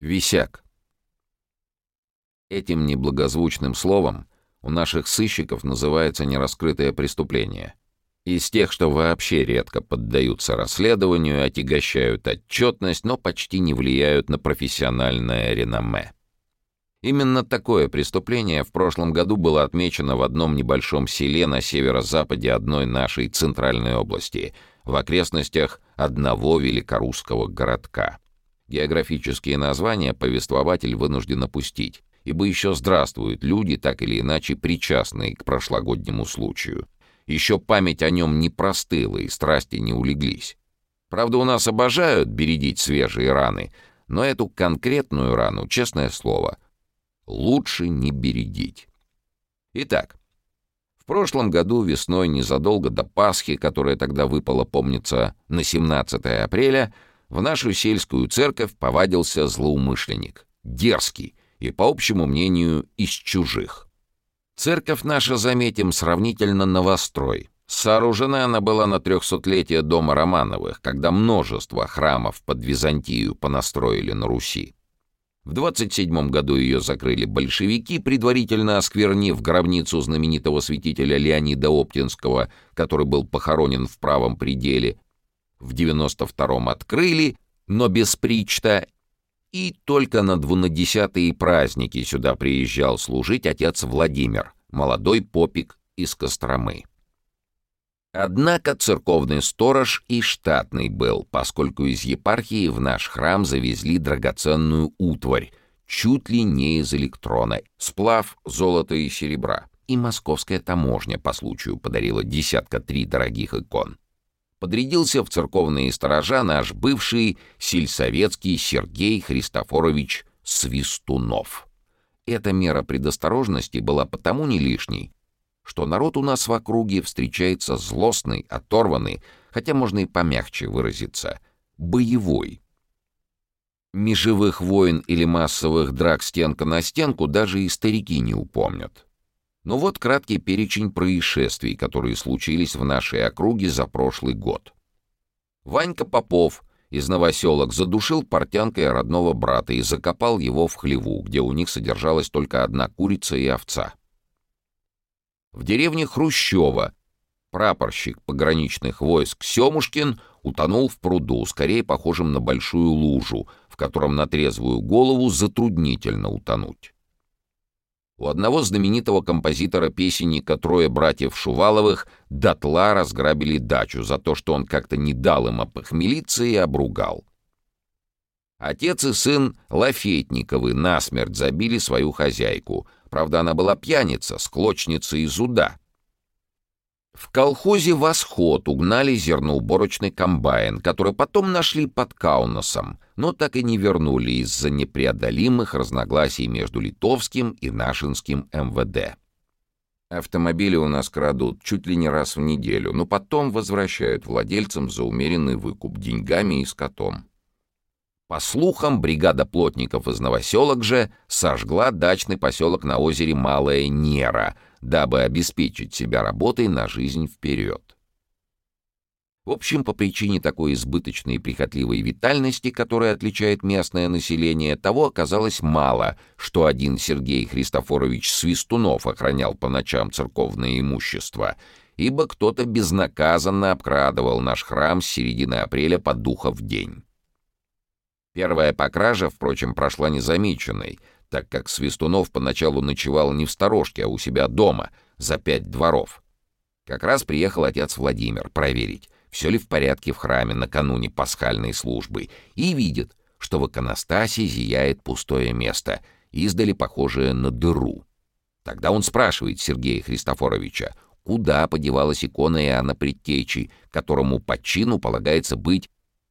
Висяк. Этим неблагозвучным словом у наших сыщиков называется нераскрытое преступление. Из тех, что вообще редко поддаются расследованию, отягощают отчетность, но почти не влияют на профессиональное реноме. Именно такое преступление в прошлом году было отмечено в одном небольшом селе на северо-западе одной нашей центральной области, в окрестностях одного великорусского городка. Географические названия повествователь вынужден опустить, ибо еще здравствуют люди, так или иначе причастные к прошлогоднему случаю. Еще память о нем не простыла и страсти не улеглись. Правда, у нас обожают бередить свежие раны, но эту конкретную рану, честное слово — лучше не бередить. Итак, в прошлом году весной, незадолго до Пасхи, которая тогда выпала, помнится, на 17 апреля, в нашу сельскую церковь повадился злоумышленник, дерзкий и, по общему мнению, из чужих. Церковь наша, заметим, сравнительно новострой. Сооружена она была на трехсотлетие дома Романовых, когда множество храмов под Византию понастроили на Руси. В 27 году ее закрыли большевики, предварительно осквернив гробницу знаменитого святителя Леонида Оптинского, который был похоронен в правом пределе. В 92-м открыли, но без причта, и только на двунадесятые праздники сюда приезжал служить отец Владимир, молодой попик из Костромы. Однако церковный сторож и штатный был, поскольку из епархии в наш храм завезли драгоценную утварь, чуть ли не из электрона, сплав золота и серебра. И московская таможня по случаю подарила десятка три дорогих икон. Подрядился в церковные сторожа наш бывший сельсоветский Сергей Христофорович Свистунов. Эта мера предосторожности была потому не лишней, что народ у нас в округе встречается злостный, оторванный, хотя можно и помягче выразиться, боевой. Межевых войн или массовых драк стенка на стенку даже и старики не упомнят. Но вот краткий перечень происшествий, которые случились в нашей округе за прошлый год. Ванька Попов из новоселок задушил портянкой родного брата и закопал его в хлеву, где у них содержалась только одна курица и овца. В деревне Хрущева прапорщик пограничных войск Семушкин утонул в пруду, скорее похожем на большую лужу, в котором на трезвую голову затруднительно утонуть. У одного знаменитого композитора-песенника трое братьев Шуваловых дотла разграбили дачу за то, что он как-то не дал им опохмелиться и обругал. Отец и сын Лафетниковы насмерть забили свою хозяйку — Правда, она была пьяница, склочница из уда. В колхозе «Восход» угнали зерноуборочный комбайн, который потом нашли под Каунасом, но так и не вернули из-за непреодолимых разногласий между литовским и нашинским МВД. Автомобили у нас крадут чуть ли не раз в неделю, но потом возвращают владельцам за умеренный выкуп деньгами и скотом. По слухам, бригада плотников из новоселок же сожгла дачный поселок на озере Малая Нера, дабы обеспечить себя работой на жизнь вперед. В общем, по причине такой избыточной и прихотливой витальности, которая отличает местное население, того оказалось мало, что один Сергей Христофорович Свистунов охранял по ночам церковное имущество, ибо кто-то безнаказанно обкрадывал наш храм с середины апреля по духов день. Первая покража, впрочем, прошла незамеченной, так как Свистунов поначалу ночевал не в сторожке, а у себя дома, за пять дворов. Как раз приехал отец Владимир проверить, все ли в порядке в храме накануне пасхальной службы, и видит, что в иконостасе зияет пустое место, издали похожее на дыру. Тогда он спрашивает Сергея Христофоровича, куда подевалась икона Иоанна Предтечи, которому по чину полагается быть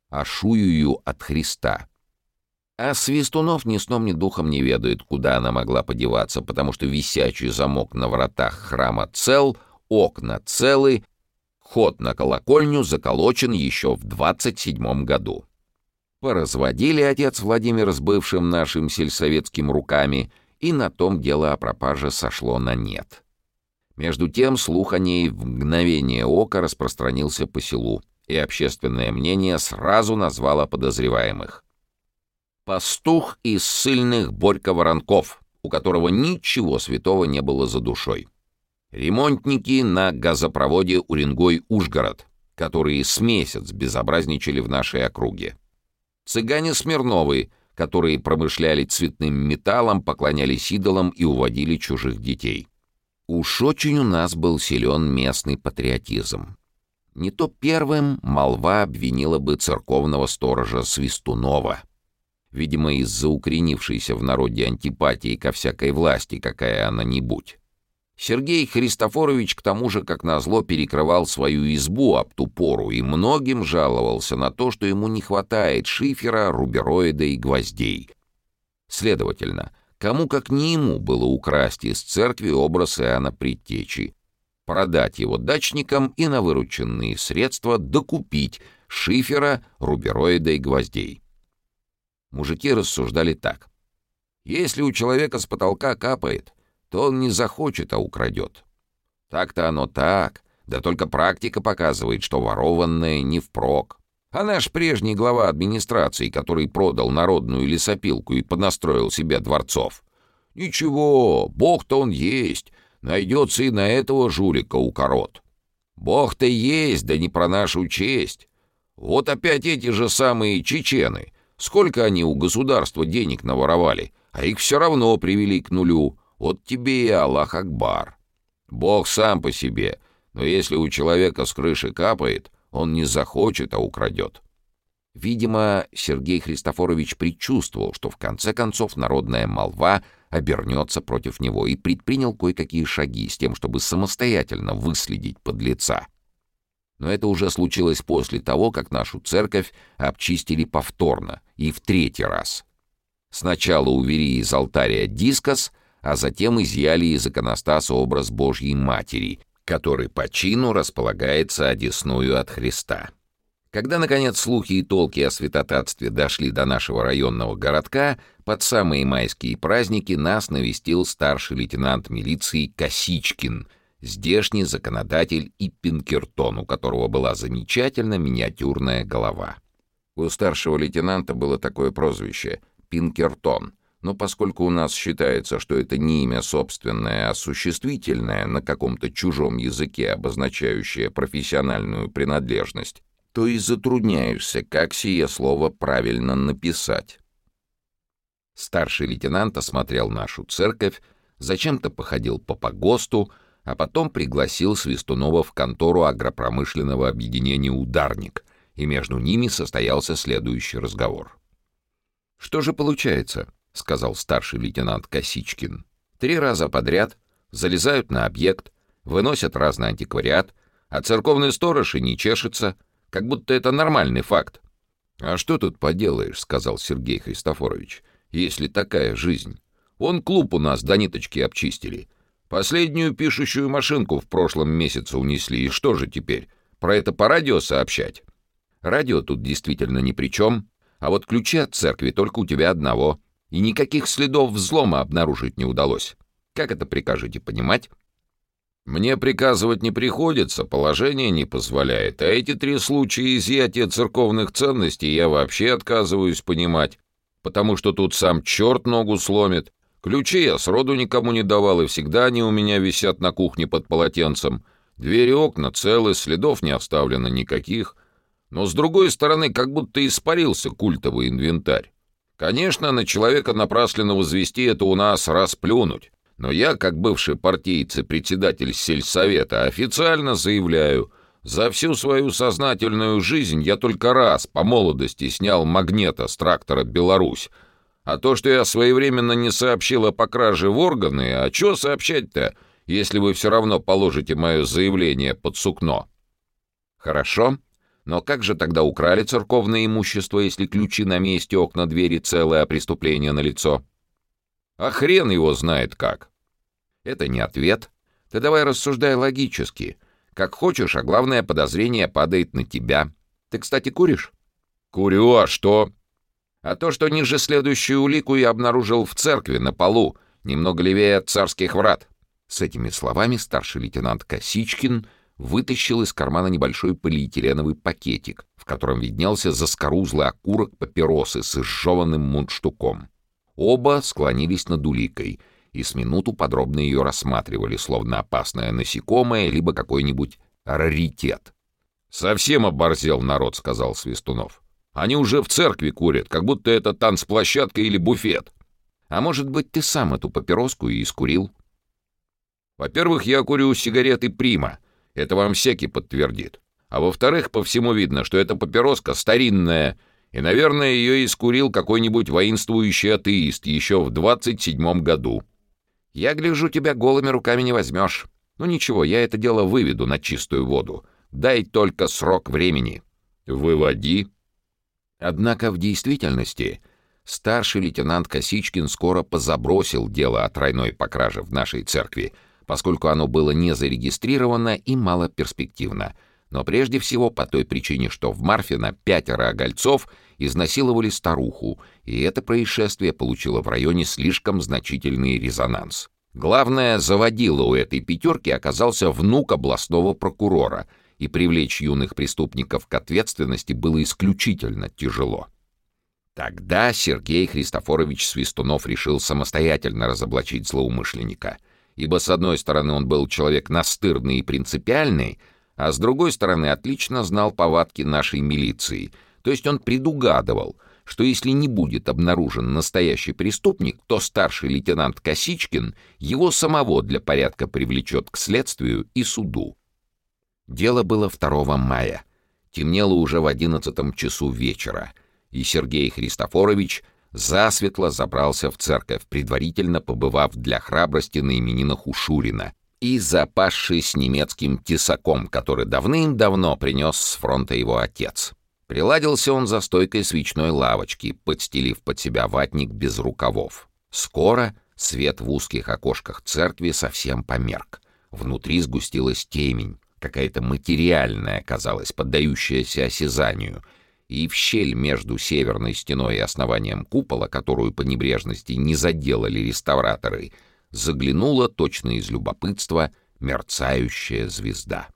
ашуюю от Христа. А Свистунов ни сном, ни духом не ведает, куда она могла подеваться, потому что висячий замок на вратах храма цел, окна целы, ход на колокольню заколочен еще в 27 году. Поразводили отец Владимир с бывшим нашим сельсоветским руками, и на том дело о пропаже сошло на нет. Между тем слух о ней в мгновение ока распространился по селу, и общественное мнение сразу назвало подозреваемых. Пастух из сильных Борька Воронков, у которого ничего святого не было за душой. Ремонтники на газопроводе Уренгой-Ужгород, которые с месяц безобразничали в нашей округе. Цыгане Смирновы, которые промышляли цветным металлом, поклонялись идолам и уводили чужих детей. Уж очень у нас был силен местный патриотизм. Не то первым молва обвинила бы церковного сторожа Свистунова. Видимо, из-за укоренившейся в народе антипатии ко всякой власти, какая она ни будь. Сергей Христофорович, к тому же, как назло, перекрывал свою избу об ту пору и многим жаловался на то, что ему не хватает шифера, рубероида и гвоздей. Следовательно, кому как не ему было украсть из церкви образ Иоанна Предтечи, продать его дачникам и на вырученные средства докупить шифера, рубероида и гвоздей. Мужики рассуждали так. Если у человека с потолка капает, то он не захочет, а украдет. Так-то оно так, да только практика показывает, что ворованное не впрок. А наш прежний глава администрации, который продал народную лесопилку и понастроил себе дворцов. Ничего, бог-то он есть, найдется и на этого жулика укорот. Бог-то есть, да не про нашу честь. Вот опять эти же самые чечены. Сколько они у государства денег наворовали, а их все равно привели к нулю. Вот тебе и Аллах Акбар. Бог сам по себе, но если у человека с крыши капает, он не захочет, а украдет. Видимо, Сергей Христофорович предчувствовал, что в конце концов народная молва обернется против него и предпринял кое-какие шаги с тем, чтобы самостоятельно выследить подлеца. Но это уже случилось после того, как нашу церковь обчистили повторно и в третий раз. Сначала увели из алтаря дискос — а затем изъяли из иконостаса образ Божьей Матери, который по чину располагается одесную от Христа. Когда, наконец, слухи и толки о святотатстве дошли до нашего районного городка, под самые майские праздники нас навестил старший лейтенант милиции Косичкин, здешний законодатель и Пинкертон, у которого была замечательно миниатюрная голова. У старшего лейтенанта было такое прозвище — Пинкертон — но поскольку у нас считается, что это не имя собственное, а существительное на каком-то чужом языке, обозначающее профессиональную принадлежность, то и затрудняешься, как сие слово правильно написать. Старший лейтенант осмотрел нашу церковь, зачем-то походил по погосту, а потом пригласил Свистунова в контору агропромышленного объединения «Ударник», и между ними состоялся следующий разговор. «Что же получается?» — сказал старший лейтенант Косичкин. «Три раза подряд залезают на объект, выносят разный антиквариат, а церковный сторож и не чешется, как будто это нормальный факт». «А что тут поделаешь?» — сказал Сергей Христофорович. «Если такая жизнь. Он клуб у нас до ниточки обчистили. Последнюю пишущую машинку в прошлом месяце унесли, и что же теперь? Про это по радио сообщать?» «Радио тут действительно ни при чем, а вот ключи от церкви только у тебя одного» и никаких следов взлома обнаружить не удалось. Как это прикажете понимать? Мне приказывать не приходится, положение не позволяет, а эти три случая изъятия церковных ценностей я вообще отказываюсь понимать, потому что тут сам черт ногу сломит. Ключи я сроду никому не давал, и всегда они у меня висят на кухне под полотенцем. Двери окна целы, следов не оставлено никаких. Но, с другой стороны, как будто испарился культовый инвентарь. Конечно, на человека напрасленно возвести это у нас расплюнуть. Но я, как бывший партийец и председатель сельсовета, официально заявляю, за всю свою сознательную жизнь я только раз по молодости снял магнета с трактора «Беларусь». А то, что я своевременно не сообщил о покраже в органы, а что сообщать-то, если вы все равно положите мое заявление под сукно? Хорошо. Но как же тогда украли церковное имущество, если ключи на месте, окна, двери целое, а преступление налицо? А хрен его знает как. Это не ответ. Ты давай рассуждай логически. Как хочешь, а главное подозрение падает на тебя. Ты, кстати, куришь? Курю, а что? А то, что ниже следующую улику я обнаружил в церкви на полу, немного левее от царских врат. С этими словами старший лейтенант Косичкин вытащил из кармана небольшой полиэтиленовый пакетик, в котором виднелся заскорузлый окурок папиросы с изжеванным мундштуком. Оба склонились над уликой и с минуту подробно ее рассматривали, словно опасное насекомое, либо какой-нибудь раритет. «Совсем оборзел народ», — сказал Свистунов. «Они уже в церкви курят, как будто это танцплощадка или буфет. А может быть, ты сам эту папироску и искурил?» «Во-первых, я курю сигареты «Прима». Это вам всякий подтвердит. А во-вторых, по всему видно, что эта папироска старинная, и, наверное, ее искурил какой-нибудь воинствующий атеист еще в двадцать седьмом году. Я гляжу, тебя голыми руками не возьмешь. Ну ничего, я это дело выведу на чистую воду. Дай только срок времени. Выводи. Однако в действительности старший лейтенант Косичкин скоро позабросил дело о тройной покраже в нашей церкви, поскольку оно было не зарегистрировано и малоперспективно — но прежде всего по той причине, что в Марфино пятеро огольцов изнасиловали старуху, и это происшествие получило в районе слишком значительный резонанс. Главное, заводило у этой пятерки оказался внук областного прокурора, и привлечь юных преступников к ответственности было исключительно тяжело. Тогда Сергей Христофорович Свистунов решил самостоятельно разоблачить злоумышленника, ибо, с одной стороны, он был человек настырный и принципиальный, а с другой стороны отлично знал повадки нашей милиции, то есть он предугадывал, что если не будет обнаружен настоящий преступник, то старший лейтенант Косичкин его самого для порядка привлечет к следствию и суду. Дело было 2 мая. Темнело уже в одиннадцатом часу вечера, и Сергей Христофорович засветло забрался в церковь, предварительно побывав для храбрости на именинах у Шурина, и запасшись немецким тесаком, который давным-давно принес с фронта его отец. Приладился он за стойкой свечной лавочки, подстелив под себя ватник без рукавов. Скоро свет в узких окошках церкви совсем померк. Внутри сгустилась темень, какая-то материальная, казалось, поддающаяся осязанию, и в щель между северной стеной и основанием купола, которую по небрежности не заделали реставраторы — заглянула точно из любопытства мерцающая звезда.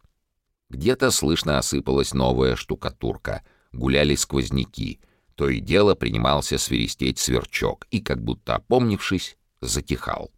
Где-то слышно осыпалась новая штукатурка, гуляли сквозняки, то и дело принимался свиристеть сверчок и, как будто опомнившись, затихал.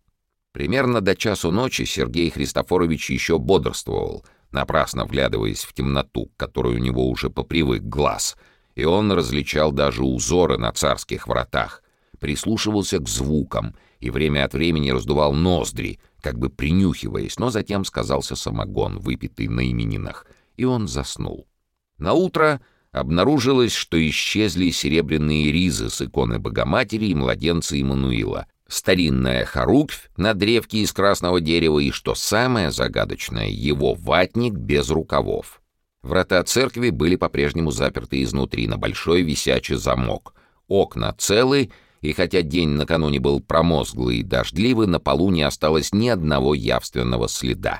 Примерно до часу ночи Сергей Христофорович еще бодрствовал, напрасно вглядываясь в темноту, к которой у него уже попривык глаз, и он различал даже узоры на царских вратах, прислушивался к звукам и время от времени раздувал ноздри, как бы принюхиваясь, но затем сказался самогон, выпитый на именинах, и он заснул. На утро обнаружилось, что исчезли серебряные ризы с иконы Богоматери и младенца Иммануила, старинная хоруквь на древке из красного дерева и, что самое загадочное, его ватник без рукавов. Врата церкви были по-прежнему заперты изнутри на большой висячий замок. Окна целы, и хотя день накануне был промозглый и дождливый, на полу не осталось ни одного явственного следа.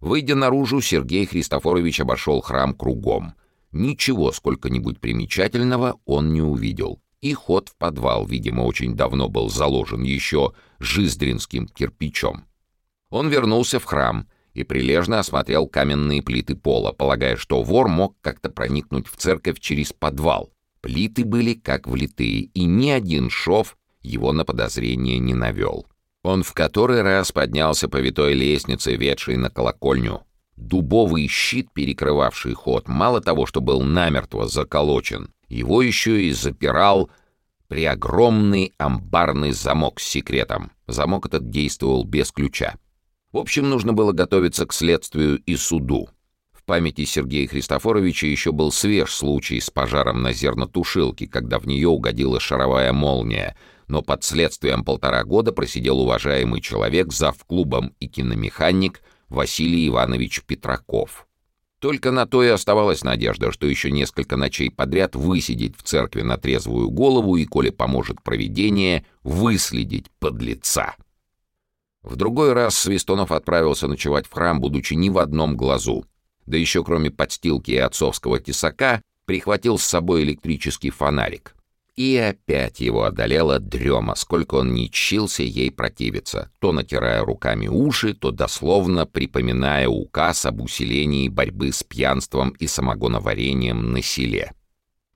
Выйдя наружу, Сергей Христофорович обошел храм кругом. Ничего сколько-нибудь примечательного он не увидел. И ход в подвал, видимо, очень давно был заложен еще жиздринским кирпичом. Он вернулся в храм и прилежно осмотрел каменные плиты пола, полагая, что вор мог как-то проникнуть в церковь через подвал. Плиты были как влитые, и ни один шов его на подозрение не навел. Он в который раз поднялся по витой лестнице, ведшей на колокольню. Дубовый щит, перекрывавший ход, мало того, что был намертво заколочен, его еще и запирал преогромный амбарный замок с секретом. Замок этот действовал без ключа. В общем, нужно было готовиться к следствию и суду памяти Сергея Христофоровича еще был свеж случай с пожаром на зернотушилке, когда в нее угодила шаровая молния, но под следствием полтора года просидел уважаемый человек, завклубом и киномеханик Василий Иванович Петраков. Только на то и оставалась надежда, что еще несколько ночей подряд высидеть в церкви на трезвую голову и, коли поможет провидение, выследить подлеца. В другой раз Свистунов отправился ночевать в храм, будучи ни в одном глазу да еще кроме подстилки и отцовского тесака, прихватил с собой электрический фонарик. И опять его одолела дрема, сколько он не чился ей противиться, то натирая руками уши, то дословно припоминая указ об усилении борьбы с пьянством и самогоноварением на селе.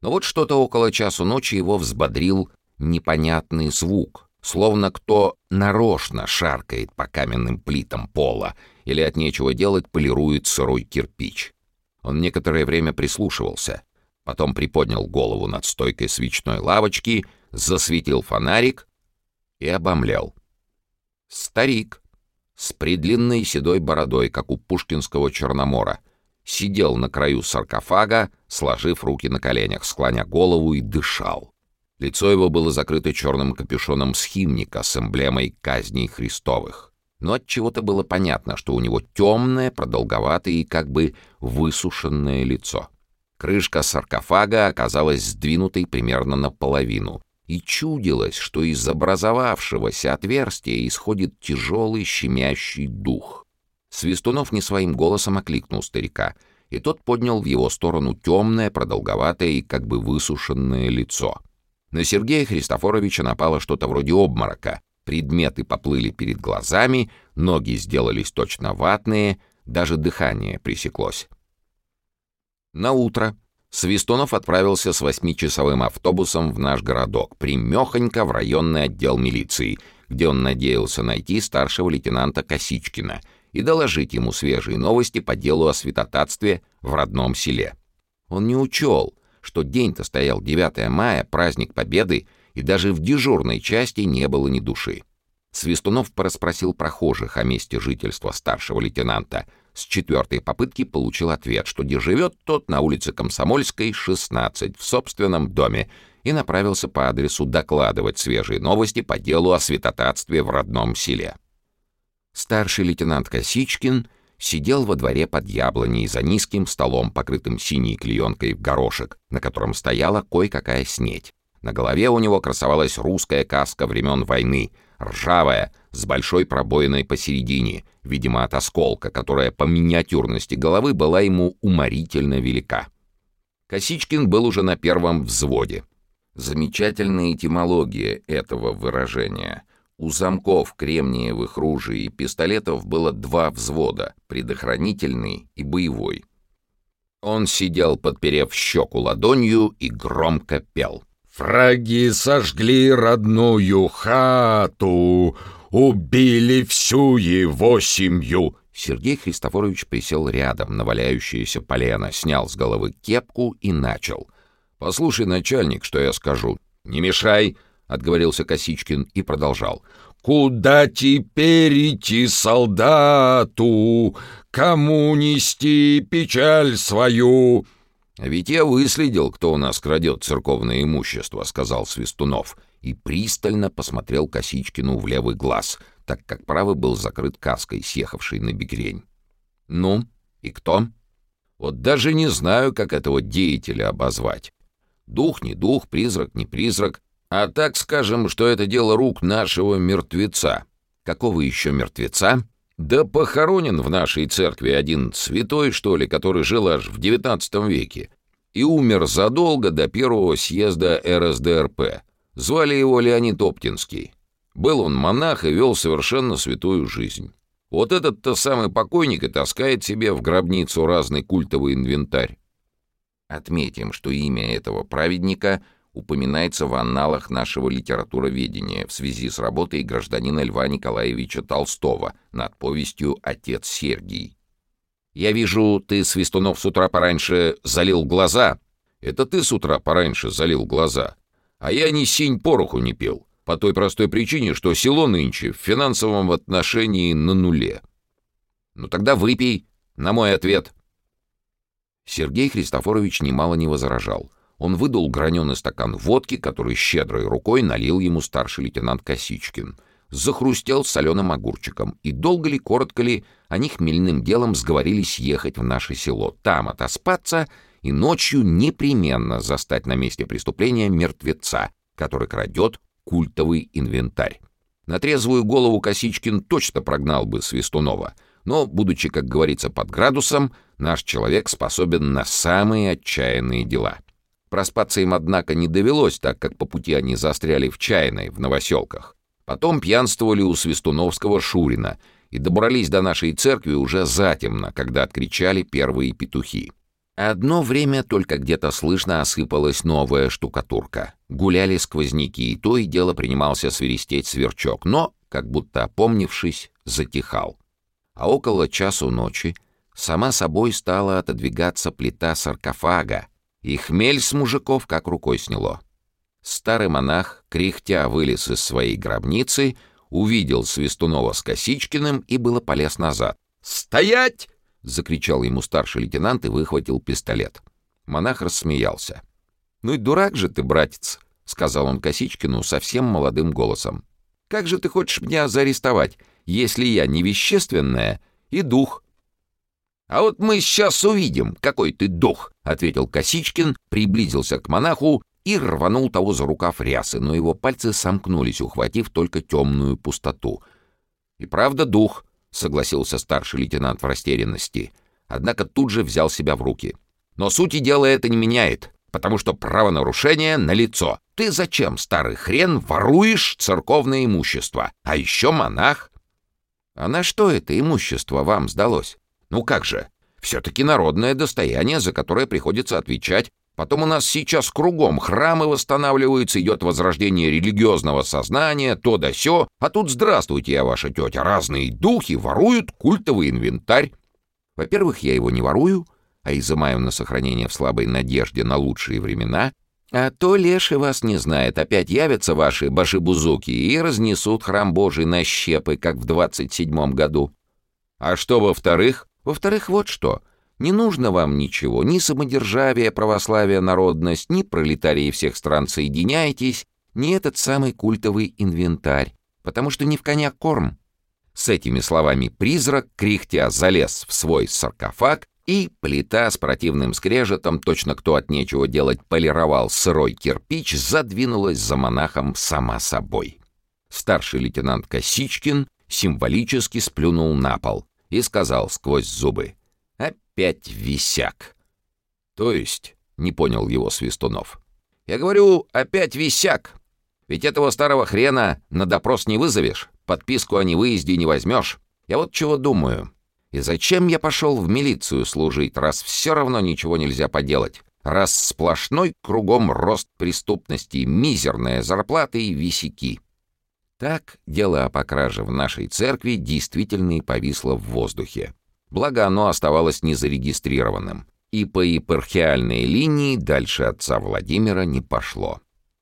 Но вот что-то около часу ночи его взбодрил непонятный звук, словно кто нарочно шаркает по каменным плитам пола или от нечего делать полирует сырой кирпич. Он некоторое время прислушивался, потом приподнял голову над стойкой свечной лавочки, засветил фонарик и обомлел. Старик с предлинной седой бородой, как у пушкинского Черномора, сидел на краю саркофага, сложив руки на коленях, склоня голову и дышал. Лицо его было закрыто черным капюшоном схимника с эмблемой казней Христовых. Но от чего то было понятно, что у него темное, продолговатое и как бы высушенное лицо. Крышка саркофага оказалась сдвинутой примерно наполовину, и чудилось, что из образовавшегося отверстия исходит тяжелый щемящий дух. Свистунов не своим голосом окликнул старика, и тот поднял в его сторону темное, продолговатое и как бы высушенное лицо. На Сергея Христофоровича напало что-то вроде обморока. Предметы поплыли перед глазами, ноги сделались точно ватные, даже дыхание пресеклось. На утро Свистунов отправился с восьмичасовым автобусом в наш городок, примехонько в районный отдел милиции, где он надеялся найти старшего лейтенанта Косичкина и доложить ему свежие новости по делу о святотатстве в родном селе. Он не учел, что день-то стоял 9 мая, праздник Победы, и даже в дежурной части не было ни души. Свистунов порасспросил прохожих о месте жительства старшего лейтенанта — с четвертой попытки получил ответ, что где живет тот на улице Комсомольской, 16, в собственном доме, и направился по адресу докладывать свежие новости по делу о святотатстве в родном селе. Старший лейтенант Косичкин сидел во дворе под яблоней за низким столом, покрытым синей клеенкой в горошек, на котором стояла кое-какая снеть. На голове у него красовалась русская каска времен войны, ржавая, с большой пробоиной посередине, видимо, от осколка, которая по миниатюрности головы была ему уморительно велика. Косичкин был уже на первом взводе. Замечательная этимология этого выражения. У замков кремниевых ружей и пистолетов было два взвода — предохранительный и боевой. Он сидел, подперев щеку ладонью, и громко пел. «Фраги сожгли родную хату, Убили всю его семью!» Сергей Христофорович присел рядом на валяющееся полено, снял с головы кепку и начал. «Послушай, начальник, что я скажу». «Не мешай!» — отговорился Косичкин и продолжал. «Куда теперь идти солдату? Кому нести печаль свою?» «А ведь я выследил, кто у нас крадет церковное имущество», — сказал Свистунов и пристально посмотрел Косичкину в левый глаз, так как правый был закрыт каской, съехавшей на бекрень. «Ну, и кто?» «Вот даже не знаю, как этого деятеля обозвать. Дух не дух, призрак не призрак, а так скажем, что это дело рук нашего мертвеца». «Какого еще мертвеца?» «Да похоронен в нашей церкви один святой, что ли, который жил аж в девятнадцатом веке и умер задолго до первого съезда РСДРП. Звали его Леонид Оптинский. Был он монах и вел совершенно святую жизнь. Вот этот-то самый покойник и таскает себе в гробницу разный культовый инвентарь. Отметим, что имя этого праведника упоминается в анналах нашего литературоведения в связи с работой гражданина Льва Николаевича Толстого над повестью «Отец Сергий». «Я вижу, ты, Свистунов, с утра пораньше залил глаза». «Это ты с утра пораньше залил глаза. А я ни синь пороху не пил, по той простой причине, что село нынче в финансовом отношении на нуле. Ну тогда выпей, на мой ответ. Сергей Христофорович немало не возражал. Он выдал граненый стакан водки, который щедрой рукой налил ему старший лейтенант Косичкин. Захрустел соленым огурчиком, и долго ли, коротко ли, они хмельным делом сговорились ехать в наше село, там отоспаться и ночью непременно застать на месте преступления мертвеца, который крадет культовый инвентарь. На трезвую голову Косичкин точно прогнал бы Свистунова, но, будучи, как говорится, под градусом, наш человек способен на самые отчаянные дела. Проспаться им, однако, не довелось, так как по пути они застряли в Чайной, в Новоселках. Потом пьянствовали у Свистуновского Шурина и добрались до нашей церкви уже затемно, когда откричали первые петухи. Одно время только где-то слышно осыпалась новая штукатурка. Гуляли сквозняки, и то и дело принимался свиристеть сверчок, но, как будто опомнившись, затихал. А около часу ночи сама собой стала отодвигаться плита саркофага, и хмель с мужиков как рукой сняло. Старый монах, кряхтя, вылез из своей гробницы, увидел Свистунова с Косичкиным и было полез назад. «Стоять!» — закричал ему старший лейтенант и выхватил пистолет. Монах рассмеялся. «Ну и дурак же ты, братец!» — сказал он Косичкину совсем молодым голосом. «Как же ты хочешь меня заарестовать, если я не вещественная и дух?» «А вот мы сейчас увидим, какой ты дух!» — ответил Косичкин, приблизился к монаху и рванул того за рукав рясы, но его пальцы сомкнулись, ухватив только темную пустоту. «И правда дух», — согласился старший лейтенант в растерянности, однако тут же взял себя в руки. «Но сути дела это не меняет, потому что правонарушение налицо. Ты зачем, старый хрен, воруешь церковное имущество? А еще монах?» «А на что это имущество вам сдалось?» «Ну как же, все-таки народное достояние, за которое приходится отвечать Потом у нас сейчас кругом храмы восстанавливаются, идет возрождение религиозного сознания, то да сё. А тут здравствуйте, я ваша тетя, разные духи воруют культовый инвентарь. Во-первых, я его не ворую, а изымаю на сохранение в слабой надежде на лучшие времена. А то леший вас не знает, опять явятся ваши башибузуки и разнесут храм Божий на щепы, как в двадцать седьмом году. А что во-вторых? Во-вторых, вот что — не нужно вам ничего, ни самодержавие, православие, народность, ни пролетарии всех стран соединяйтесь, ни этот самый культовый инвентарь, потому что не в коня корм. С этими словами призрак, кряхтя, залез в свой саркофаг, и плита с противным скрежетом, точно кто от нечего делать полировал сырой кирпич, задвинулась за монахом сама собой. Старший лейтенант Косичкин символически сплюнул на пол и сказал сквозь зубы — опять висяк. То есть, не понял его Свистунов. Я говорю, опять висяк. Ведь этого старого хрена на допрос не вызовешь, подписку о невыезде не возьмешь. Я вот чего думаю. И зачем я пошел в милицию служить, раз все равно ничего нельзя поделать? Раз сплошной кругом рост преступности, мизерная зарплата и висяки. Так дело о покраже в нашей церкви действительно и повисло в воздухе. Благо оно оставалось незарегистрированным, и по епархиальной линии дальше отца Владимира не пошло.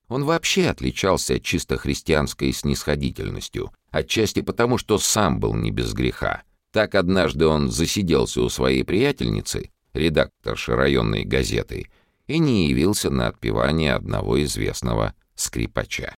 Он вообще отличался чисто христианской снисходительностью, отчасти потому, что сам был не без греха. Так однажды он засиделся у своей приятельницы, редакторши районной газеты, и не явился на отпевание одного известного скрипача.